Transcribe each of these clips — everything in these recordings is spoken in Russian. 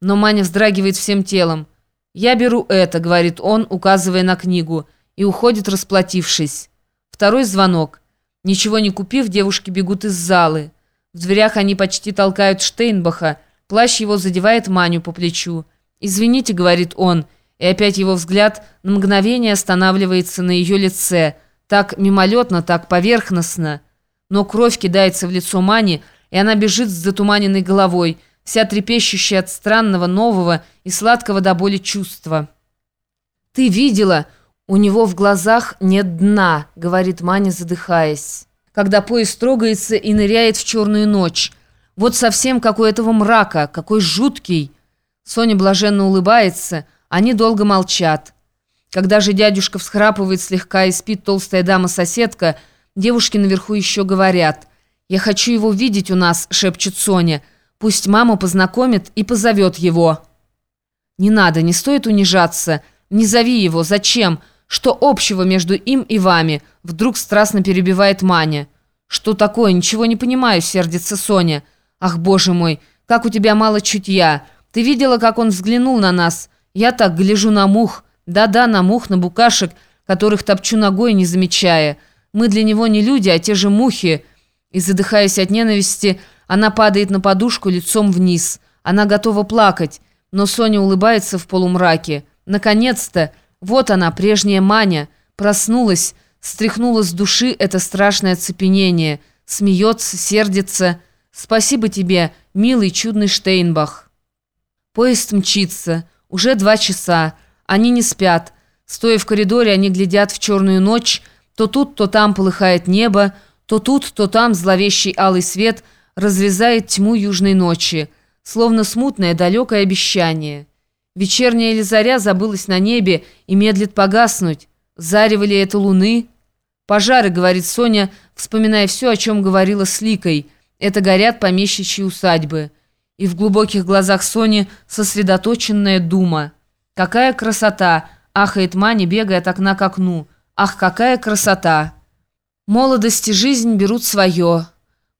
Но Маня вздрагивает всем телом. «Я беру это», — говорит он, указывая на книгу, и уходит, расплатившись. Второй звонок. Ничего не купив, девушки бегут из залы. В дверях они почти толкают Штейнбаха. Плащ его задевает Маню по плечу. «Извините», — говорит он, и опять его взгляд на мгновение останавливается на ее лице. Так мимолетно, так поверхностно. Но кровь кидается в лицо Мани, и она бежит с затуманенной головой, вся трепещущая от странного, нового и сладкого до боли чувства. «Ты видела? У него в глазах нет дна», — говорит Маня, задыхаясь. Когда поезд трогается и ныряет в черную ночь. Вот совсем как у этого мрака, какой жуткий. Соня блаженно улыбается, они долго молчат. Когда же дядюшка всхрапывает слегка и спит толстая дама-соседка, девушки наверху еще говорят. «Я хочу его видеть у нас», — шепчет Соня. «Пусть маму познакомит и позовет его». «Не надо, не стоит унижаться. Не зови его. Зачем? Что общего между им и вами?» Вдруг страстно перебивает Маня. «Что такое? Ничего не понимаю», — сердится Соня. «Ах, боже мой, как у тебя мало чутья!» Ты видела, как он взглянул на нас? Я так гляжу на мух. Да-да, на мух, на букашек, которых топчу ногой, не замечая. Мы для него не люди, а те же мухи. И, задыхаясь от ненависти, она падает на подушку лицом вниз. Она готова плакать, но Соня улыбается в полумраке. Наконец-то! Вот она, прежняя Маня. Проснулась, стряхнула с души это страшное оцепенение. Смеется, сердится. Спасибо тебе, милый чудный Штейнбах. Поезд мчится. Уже два часа. Они не спят. Стоя в коридоре, они глядят в черную ночь. То тут, то там полыхает небо. То тут, то там зловещий алый свет разрезает тьму южной ночи. Словно смутное, далекое обещание. Вечерняя ли заря забылась на небе и медлит погаснуть? Зарево ли это луны? «Пожары», — говорит Соня, вспоминая все, о чем говорила с Ликой. «Это горят помещичьи усадьбы» и в глубоких глазах Сони сосредоточенная дума. «Какая красота!» – ахает Маня, бегая от окна к окну. «Ах, какая красота!» Молодость и жизнь берут свое.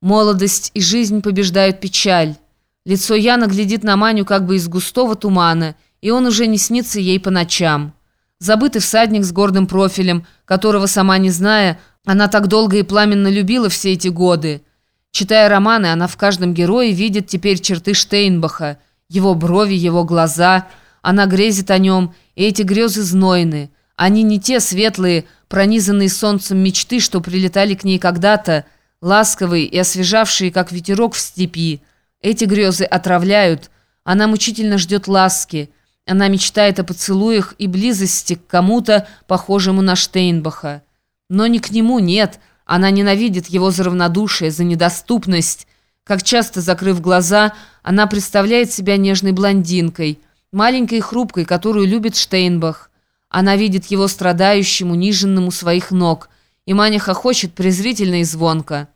Молодость и жизнь побеждают печаль. Лицо Яна глядит на Маню как бы из густого тумана, и он уже не снится ей по ночам. Забытый всадник с гордым профилем, которого, сама не зная, она так долго и пламенно любила все эти годы – Читая романы, она в каждом герое видит теперь черты Штейнбаха, его брови, его глаза. Она грезит о нем, и эти грезы знойны. Они не те светлые, пронизанные солнцем мечты, что прилетали к ней когда-то, ласковые и освежавшие, как ветерок в степи. Эти грезы отравляют. Она мучительно ждет ласки. Она мечтает о поцелуях и близости к кому-то, похожему на Штейнбаха. Но не к нему, нет, она ненавидит его за равнодушие, за недоступность. Как часто, закрыв глаза, она представляет себя нежной блондинкой, маленькой и хрупкой, которую любит Штейнбах. Она видит его страдающим, униженным у своих ног, и Маня хохочет презрительно и звонко.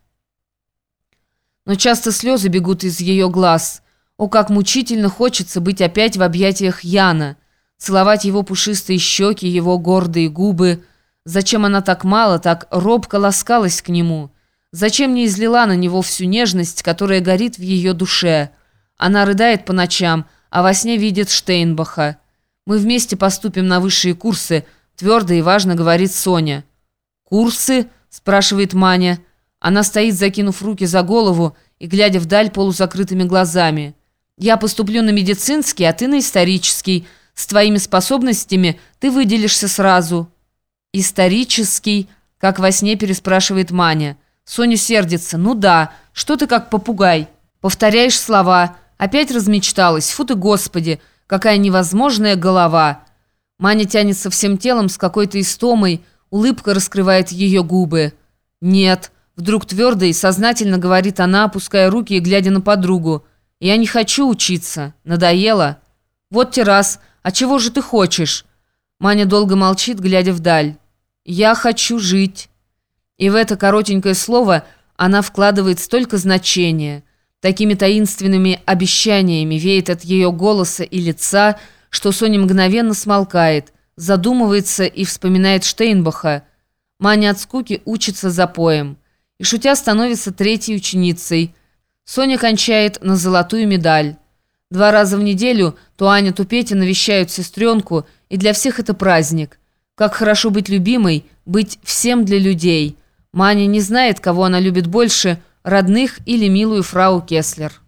Но часто слезы бегут из ее глаз. О, как мучительно хочется быть опять в объятиях Яна, целовать его пушистые щеки, его гордые губы – Зачем она так мало, так робко ласкалась к нему? Зачем не излила на него всю нежность, которая горит в ее душе? Она рыдает по ночам, а во сне видит Штейнбаха. «Мы вместе поступим на высшие курсы», — твердо и важно говорит Соня. «Курсы?» — спрашивает Маня. Она стоит, закинув руки за голову и глядя вдаль полузакрытыми глазами. «Я поступлю на медицинский, а ты на исторический. С твоими способностями ты выделишься сразу». «Исторический», как во сне переспрашивает Маня. Соня сердится. «Ну да, что ты как попугай? Повторяешь слова. Опять размечталась. Фу ты, Господи, какая невозможная голова». Маня тянется всем телом с какой-то истомой, улыбка раскрывает ее губы. «Нет», вдруг твердо и сознательно говорит она, опуская руки и глядя на подругу. «Я не хочу учиться. Надоело». «Вот те раз. А чего же ты хочешь?» Маня долго молчит, глядя вдаль. «Я хочу жить». И в это коротенькое слово она вкладывает столько значения. Такими таинственными обещаниями веет от ее голоса и лица, что Соня мгновенно смолкает, задумывается и вспоминает Штейнбаха. Маня от скуки учится за поем. И шутя становится третьей ученицей. Соня кончает на золотую медаль. Два раза в неделю то Аня, то Петя навещают сестренку, и для всех это праздник. Как хорошо быть любимой, быть всем для людей. Маня не знает, кого она любит больше, родных или милую фрау Кеслер.